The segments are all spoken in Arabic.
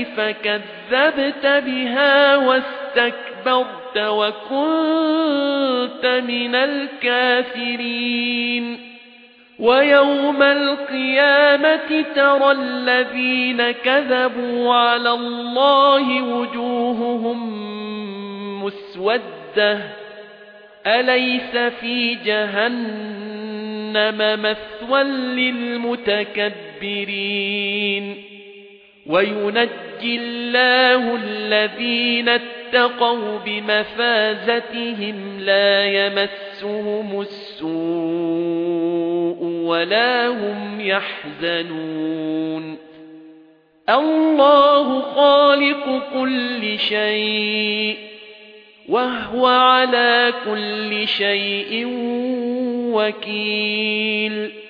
آيَاتِي فَكَذَّبْتَ بِهَا وَاسْتَكْبَرْتَ وَكُنْتَ مِنَ الْكَافِرِينَ. وَيَوْمَ الْقِيَامَةِ تَرَى الَّذِينَ كَذَبُوا عَلَى اللَّهِ وُجُوهُهُم مُّسْوَدَّةٌ. أَلَيْسَ فِي جَهَنَّمَ مَثْوًى لِّلْمُتَكَبِّرِينَ؟ وَيُنَجِّي اللَّهُ الَّذِينَ اتَّقَوْا بِمَفَازَتِهِمْ لَا يَمَسُّهُمُ السُّوءُ وَلَا هُمْ يَحْزَنُونَ. اللَّهُ خَالِقُ كُلِّ شَيْءٍ وَهُوَ عَلَى كُلِّ شَيْءٍ وَكِيلٌ.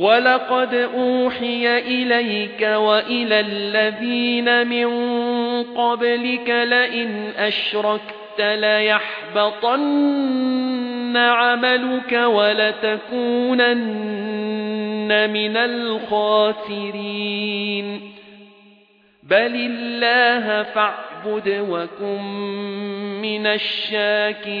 وَلَقَدْ أُوحِيَ إِلَيْكَ وَإِلَى الَّذِينَ مِن قَبْلِكَ لَئِنْ أَشْرَكْتَ لَيَحْبَطَنَّ عَمَلُكَ وَلَتَكُونَنَّ مِنَ الْخَاسِرِينَ بَلِ اللَّهَ فَاعْبُدْ وَكُن مِّنَ الشَّاكِرِينَ